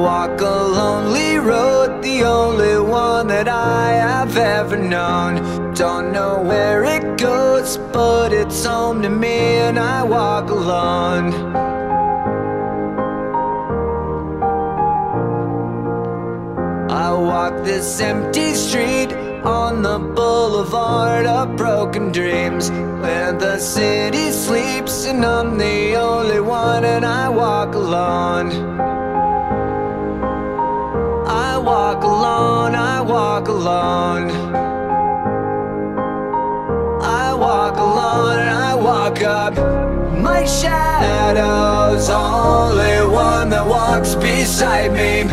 walk a lonely road, the only one that I have ever known. Don't know where it goes, but it's home to me, and I walk alone. I walk this empty street on the boulevard of broken dreams where the city sleeps and I'm the only one and I walk alone. Walk alone. I walk alone and I walk up. My shadow's only one that walks beside me.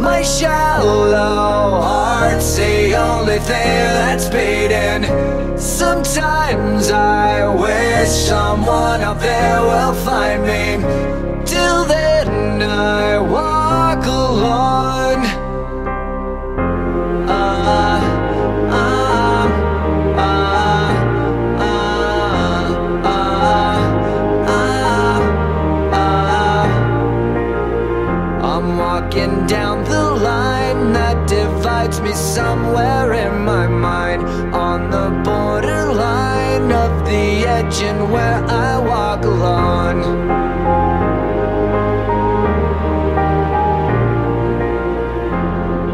My shallow heart's the only thing that's beating. Sometimes I wish someone out there will find me. Till then, I walk alone. Walking down the line that divides me somewhere in my mind. On the borderline of the edge and where I walk alone.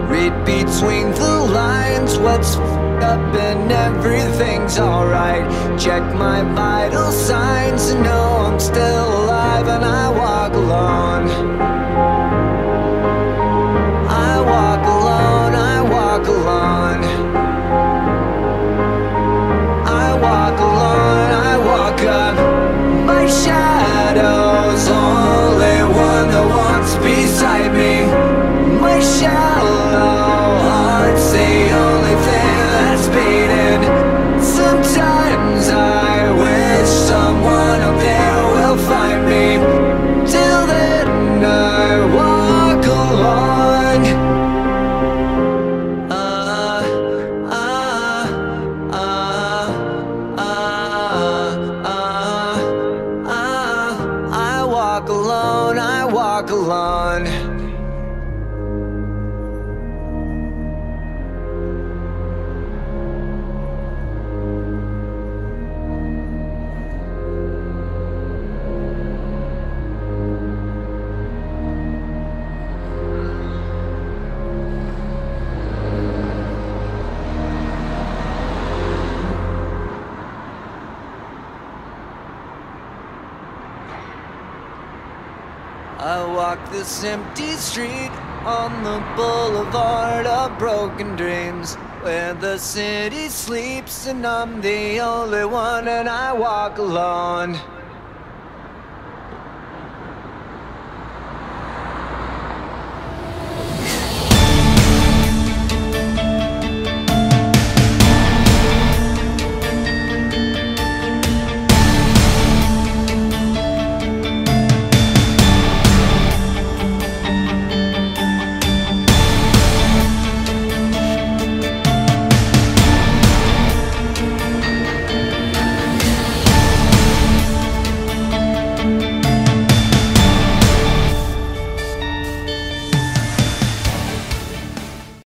Read between the lines what's up and everything's alright. Check my vital signs and shadow's walk alone. I walk this empty street on the boulevard of broken dreams where the city sleeps and I'm the only one and I walk alone.